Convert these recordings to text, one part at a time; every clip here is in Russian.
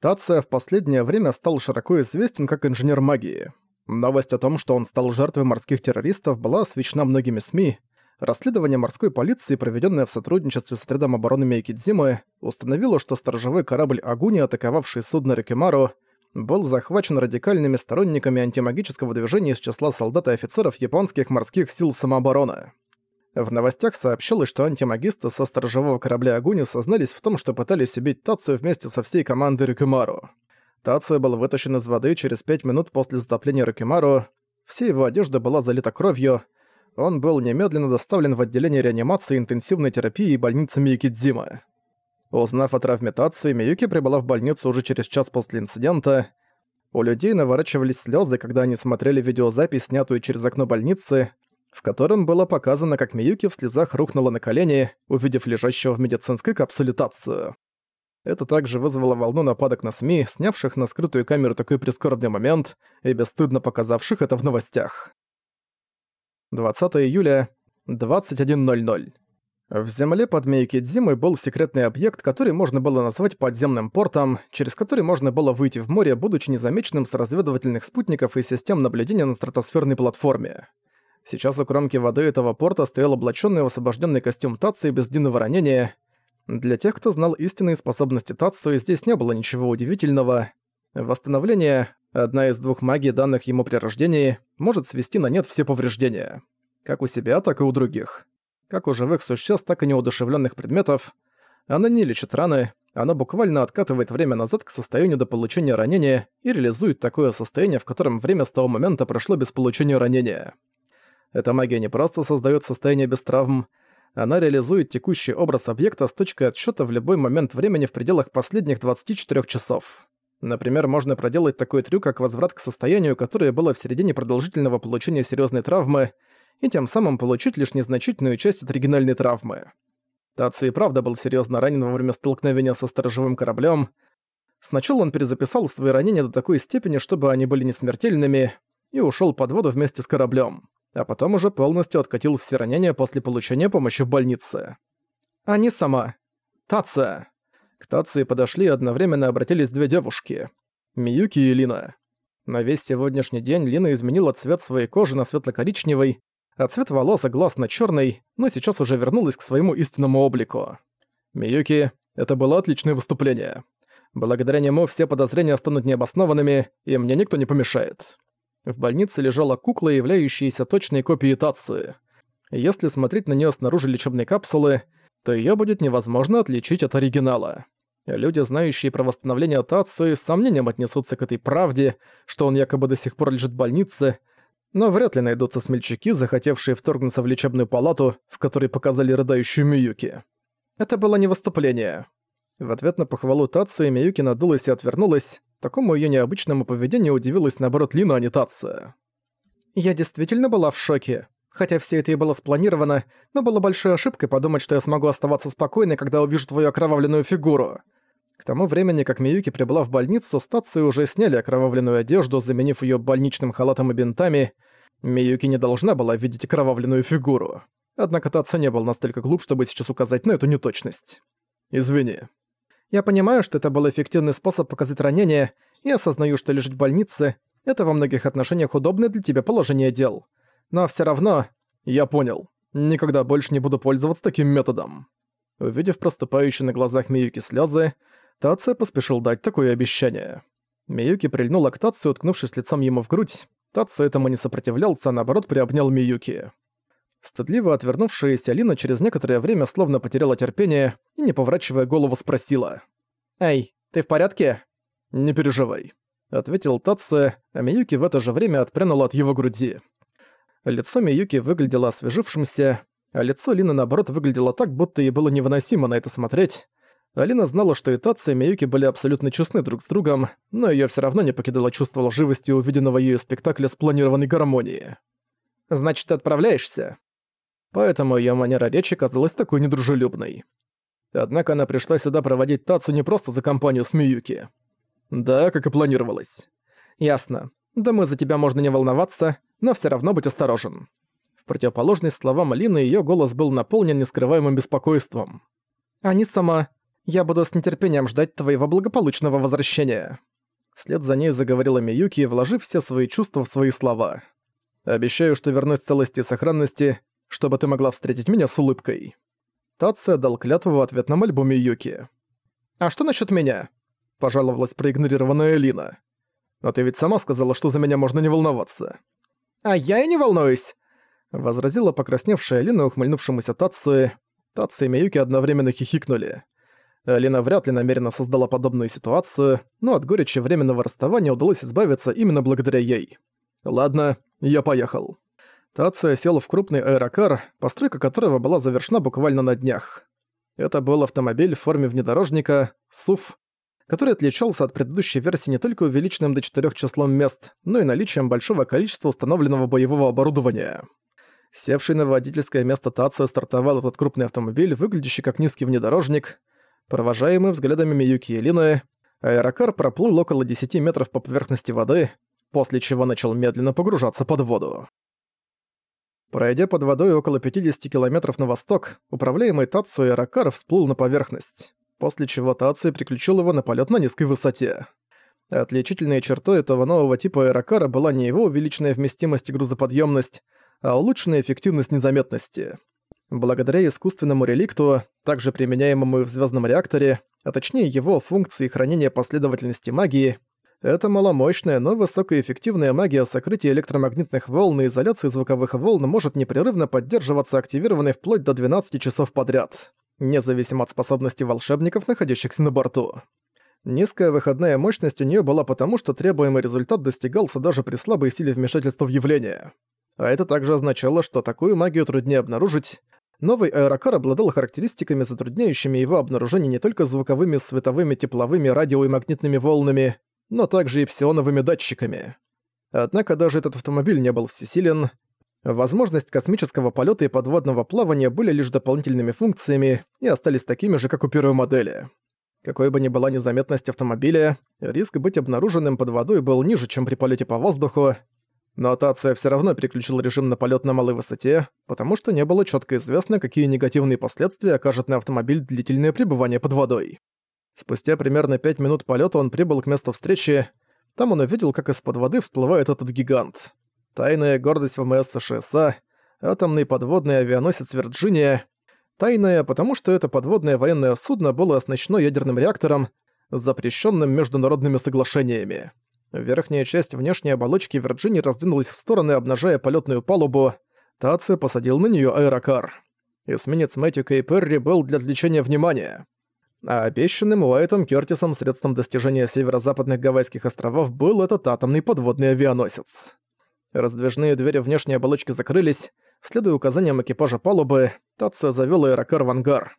Тация в последнее время стал широко известен как инженер магии. Новость о том, что он стал жертвой морских террористов, была освещена многими СМИ. Расследование морской полиции, проведенное в сотрудничестве с отрядом обороны Мейкидзимы, установило, что сторожевой корабль Агуни, атаковавший судно Рикимару, был захвачен радикальными сторонниками антимагического движения из числа солдат и офицеров японских морских сил самообороны. В новостях сообщалось, что антимагисты со сторожевого корабля Агуни сознались в том, что пытались убить Тацию вместе со всей командой Рикимару. Тацию был вытащен из воды через пять минут после затопления Рикимару, вся его одежда была залита кровью, он был немедленно доставлен в отделение реанимации и интенсивной терапии больницы Миякидзима. Узнав о травме Тацию, Миюки прибыла в больницу уже через час после инцидента. У людей наворачивались слезы, когда они смотрели видеозапись, снятую через окно больницы, в котором было показано, как Миюки в слезах рухнула на колени, увидев лежащего в медицинской капсуле Тацию. Это также вызвало волну нападок на СМИ, снявших на скрытую камеру такой прискорбный момент и бесстыдно показавших это в новостях. 20 июля, 21.00. В земле под Мейкидзимой был секретный объект, который можно было назвать подземным портом, через который можно было выйти в море, будучи незамеченным с разведывательных спутников и систем наблюдения на стратосферной платформе. Сейчас у кромки воды этого порта стоял облаченный в освобожденный костюм Тации без длинного ранения. Для тех, кто знал истинные способности Тацию, здесь не было ничего удивительного. Восстановление, одна из двух магий, данных ему при рождении, может свести на нет все повреждения. Как у себя, так и у других. Как у живых существ, так и неудушевленных предметов. Она не лечит раны, она буквально откатывает время назад к состоянию до получения ранения и реализует такое состояние, в котором время с того момента прошло без получения ранения. Эта магия не просто создает состояние без травм, она реализует текущий образ объекта с точкой отсчета в любой момент времени в пределах последних 24 часов. Например, можно проделать такой трюк, как возврат к состоянию, которое было в середине продолжительного получения серьезной травмы, и тем самым получить лишь незначительную часть от оригинальной травмы. Тацу и правда был серьезно ранен во время столкновения со сторожевым кораблем. Сначала он перезаписал свои ранения до такой степени, чтобы они были несмертельными, и ушел под воду вместе с кораблем а потом уже полностью откатил все ранения после получения помощи в больнице. Не сама. Тация. К Тации подошли и одновременно обратились две девушки. Миюки и Лина. На весь сегодняшний день Лина изменила цвет своей кожи на светло-коричневый, а цвет волос глаз на черный, но сейчас уже вернулась к своему истинному облику. Миюки, это было отличное выступление. Благодаря нему все подозрения станут необоснованными, и мне никто не помешает. В больнице лежала кукла, являющаяся точной копией Тации. Если смотреть на нее снаружи лечебной капсулы, то ее будет невозможно отличить от оригинала. Люди, знающие про восстановление Тацию, с сомнением отнесутся к этой правде, что он якобы до сих пор лежит в больнице, но вряд ли найдутся смельчаки, захотевшие вторгнуться в лечебную палату, в которой показали рыдающую Миюки. Это было не выступление. В ответ на похвалу Тацию Миюки надулась и отвернулась, Такому её необычному поведению удивилась наоборот Лина Анитация. «Я действительно была в шоке. Хотя все это и было спланировано, но было большой ошибкой подумать, что я смогу оставаться спокойной, когда увижу твою окровавленную фигуру». К тому времени, как Миюки прибыла в больницу, стацию уже сняли окровавленную одежду, заменив её больничным халатом и бинтами. Миюки не должна была видеть окровавленную фигуру. Однако Татсо не был настолько глуп, чтобы сейчас указать на эту неточность. «Извини», я понимаю, что это был эффективный способ показать ранение, и осознаю, что лежать в больнице – это во многих отношениях удобное для тебя положение дел. Но все равно, я понял, никогда больше не буду пользоваться таким методом. Увидев проступающие на глазах Миюки слезы, Тация поспешил дать такое обещание. Миюки прильнула к Тацию, уткнувшись лицом ему в грудь. Тацию этому не сопротивлялся, а наоборот приобнял Миюки. Стыдливо отвернувшаяся Алина через некоторое время словно потеряла терпение и, не поворачивая голову, спросила. «Эй, ты в порядке?» «Не переживай», — ответил Татсо, а Миюки в это же время отпрянула от его груди. Лицо Миюки выглядело освежившимся, а лицо Лины, наоборот, выглядело так, будто ей было невыносимо на это смотреть. Алина знала, что и Татсо, и Миюки были абсолютно честны друг с другом, но её всё равно не покидало чувство лживости увиденного ею спектакля спланированной гармонии. «Значит, ты отправляешься?» Поэтому её манера речи казалась такой недружелюбной. Однако она пришла сюда проводить Тацу не просто за компанию с Миюки. Да, как и планировалось. Ясно. Думаю, за тебя можно не волноваться, но всё равно быть осторожен. В противоположность словам Алины, её голос был наполнен нескрываемым беспокойством. Они сама... Я буду с нетерпением ждать твоего благополучного возвращения». Вслед за ней заговорила Миюки, вложив все свои чувства в свои слова. «Обещаю, что вернусь в целости и сохранности, чтобы ты могла встретить меня с улыбкой». Тация дал клятву в ответ на мольбу Миюки. «А что насчет меня?» – пожаловалась проигнорированная Лина. «Но ты ведь сама сказала, что за меня можно не волноваться». «А я и не волнуюсь!» – возразила покрасневшая Лина ухмыльнувшемуся Тацию. Тация и Миюки одновременно хихикнули. Лина вряд ли намеренно создала подобную ситуацию, но от горечи временного расставания удалось избавиться именно благодаря ей. «Ладно, я поехал». Тация сел в крупный аэрокар, постройка которого была завершена буквально на днях. Это был автомобиль в форме внедорожника, СУФ, который отличался от предыдущей версии не только увеличенным до четырех числом мест, но и наличием большого количества установленного боевого оборудования. Севший на водительское место Тация стартовал этот крупный автомобиль, выглядящий как низкий внедорожник. Провожаемый взглядами Миюки и Лины, аэрокар проплыл около 10 метров по поверхности воды, после чего начал медленно погружаться под воду. Пройдя под водой около 50 километров на восток, управляемый Тацу аэрокар всплыл на поверхность, после чего Тацу приключил его на полет на низкой высоте. Отличительной чертой этого нового типа аэрокара была не его увеличенная вместимость и грузоподъемность, а улучшенная эффективность незаметности. Благодаря искусственному реликту, также применяемому в звездном реакторе, а точнее его функции хранения последовательности магии, эта маломощная, но высокоэффективная магия сокрытия электромагнитных волн и изоляции звуковых волн может непрерывно поддерживаться активированной вплоть до 12 часов подряд, независимо от способности волшебников, находящихся на борту. Низкая выходная мощность у нее была потому, что требуемый результат достигался даже при слабой силе вмешательства в явление. А это также означало, что такую магию труднее обнаружить. Новый аэрокар обладал характеристиками, затрудняющими его обнаружение не только звуковыми, световыми, тепловыми, радио и магнитными волнами, но также и псионовыми датчиками. Однако даже этот автомобиль не был всесилен. Возможность космического полета и подводного плавания были лишь дополнительными функциями и остались такими же, как у первой модели. Какой бы ни была незаметность автомобиля, риск быть обнаруженным под водой был ниже, чем при полете по воздуху, но Тация все равно переключил режим на полет на малой высоте, потому что не было четко известно, какие негативные последствия окажет на автомобиль длительное пребывание под водой. Спустя примерно пять минут полета он прибыл к месту встречи. Там он увидел, как из-под воды всплывает этот гигант. Тайная гордость ВМС США, атомный подводный авианосец Вирджиния. Тайная, потому что это подводное военное судно было оснащено ядерным реактором, запрещенным международными соглашениями. Верхняя часть внешней оболочки Вирджинии раздвинулась в стороны, обнажая полетную палубу. Тацио посадил на нее аэрокар. Эсминец Мэтью Кей Перри был для отвлечения внимания а обещанным Уайтом Кёртисом средством достижения северо-западных Гавайских островов был этот атомный подводный авианосец. Раздвижные двери внешней оболочки закрылись, следуя указаниям экипажа палубы, Тацио завёл аэрокар в ангар.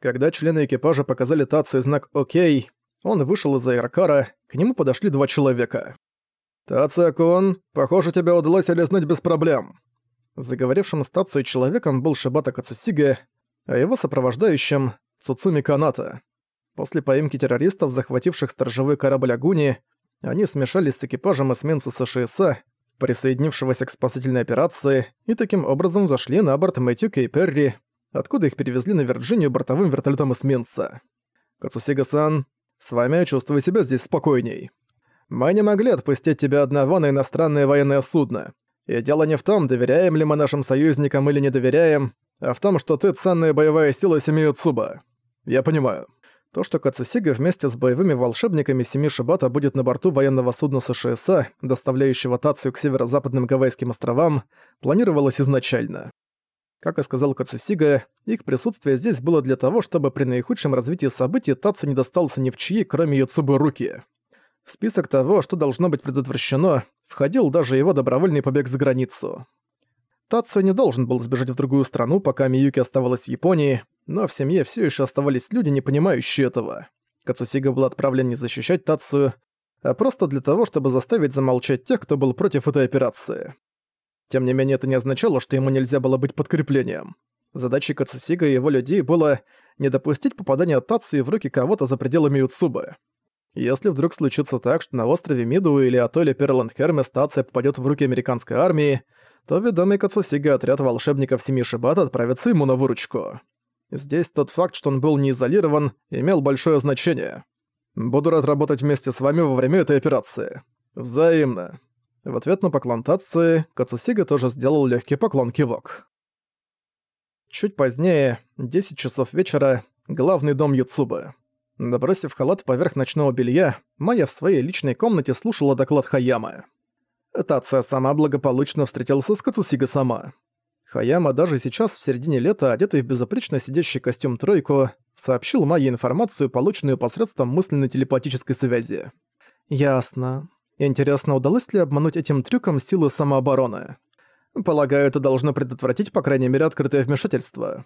Когда члены экипажа показали Тацио знак «Окей», он вышел из аэрокара, к нему подошли два человека. «Тацио-кун, похоже, тебе удалось олезнуть без проблем». Заговорившим с Тацио человеком был Шибата Кацусига, а его сопровождающим Цуцуми Каната. После поимки террористов, захвативших сторожевой корабль Агуни, они смешались с экипажем эсминца США, присоединившегося к спасательной операции, и таким образом зашли на борт Мэтью Кей Перри, откуда их перевезли на Вирджинию бортовым вертолетом эсминца. Кацусига-сан, с вами я чувствую себя здесь спокойней. Мы не могли отпустить тебя одного на иностранное военное судно. И дело не в том, доверяем ли мы нашим союзникам или не доверяем, а в том, что ты ценная боевая сила семьи Цуба. Я понимаю. То, что Кацусига вместе с боевыми волшебниками семьи Шибата будет на борту военного судна США, доставляющего Тацию к северо-западным Гавайским островам, планировалось изначально. Как и сказал Кацусига, их присутствие здесь было для того, чтобы при наихудшем развитии событий Тацу не достался ни в чьи, кроме Юцубы, руки. В список того, что должно быть предотвращено, входил даже его добровольный побег за границу. Тацу не должен был сбежать в другую страну, пока Миюки оставалась в Японии, но в семье все еще оставались люди, не понимающие этого. Кацусига был отправлен не защищать Тацию, а просто для того, чтобы заставить замолчать тех, кто был против этой операции. Тем не менее, это не означало, что ему нельзя было быть подкреплением. Задачей Кацусига и его людей было не допустить попадания Тацию в руки кого-то за пределами Юцубы. Если вдруг случится так, что на острове Миду или атолле Перланд Хермес Тация попадет в руки американской армии, то ведомый Кацусига отряд волшебников Семи Шибат отправится ему на выручку. Здесь тот факт, что он был не изолирован, имел большое значение. Буду рад вместе с вами во время этой операции. Взаимно. В ответ на поклон Тации, Кацусига тоже сделал легкий поклон-кивок. Чуть позднее, 10 часов вечера, главный дом Юцубы. Набросив халат поверх ночного белья, Майя в своей личной комнате слушала доклад Хаямы. Тация сама благополучно встретился с Кацусига сама. Хаяма даже сейчас, в середине лета, одетый в безупречно сидящий костюм тройку, сообщил Майе информацию, полученную посредством мысленной телепатической связи. «Ясно. Интересно, удалось ли обмануть этим трюком силы самообороны? Полагаю, это должно предотвратить, по крайней мере, открытое вмешательство.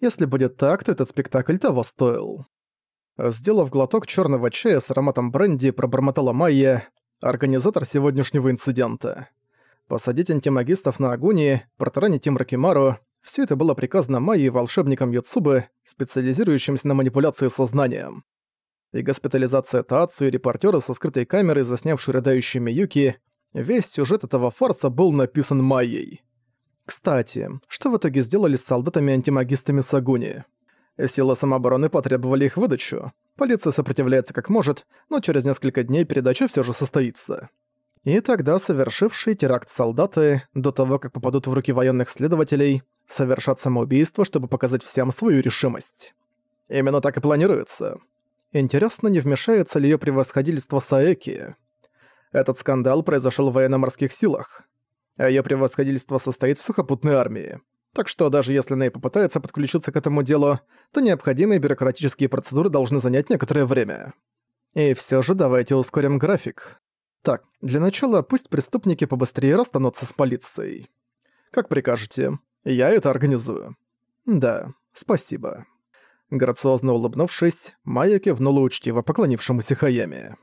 Если будет так, то этот спектакль того стоил». Сделав глоток черного чая с ароматом бренди, пробормотала Майя, организатор сегодняшнего инцидента посадить антимагистов на Агуни, протаранить им Ракимару – все это было приказано Майей волшебникам Юцубы, специализирующимся на манипуляции сознанием. И госпитализация Таацу и репортера со скрытой камерой, заснявшей рыдающую Миюки, весь сюжет этого фарса был написан Майей. Кстати, что в итоге сделали с солдатами-антимагистами Сагуни? Силы самообороны потребовали их выдачу. Полиция сопротивляется как может, но через несколько дней передача все же состоится. И тогда совершившие теракт солдаты, до того, как попадут в руки военных следователей, совершат самоубийство, чтобы показать всем свою решимость. Именно так и планируется. Интересно, не вмешается ли её превосходительство Саэки? Этот скандал произошёл в военно-морских силах, а её превосходительство состоит в сухопутной армии. Так что даже если Ней попытается подключиться к этому делу, то необходимые бюрократические процедуры должны занять некоторое время. И всё же давайте ускорим график. Так, для начала пусть преступники побыстрее расстанутся с полицией. Как прикажете, я это организую. Да, спасибо. Грациозно улыбнувшись, Майя кивнула учтиво поклонившемуся Хаяме.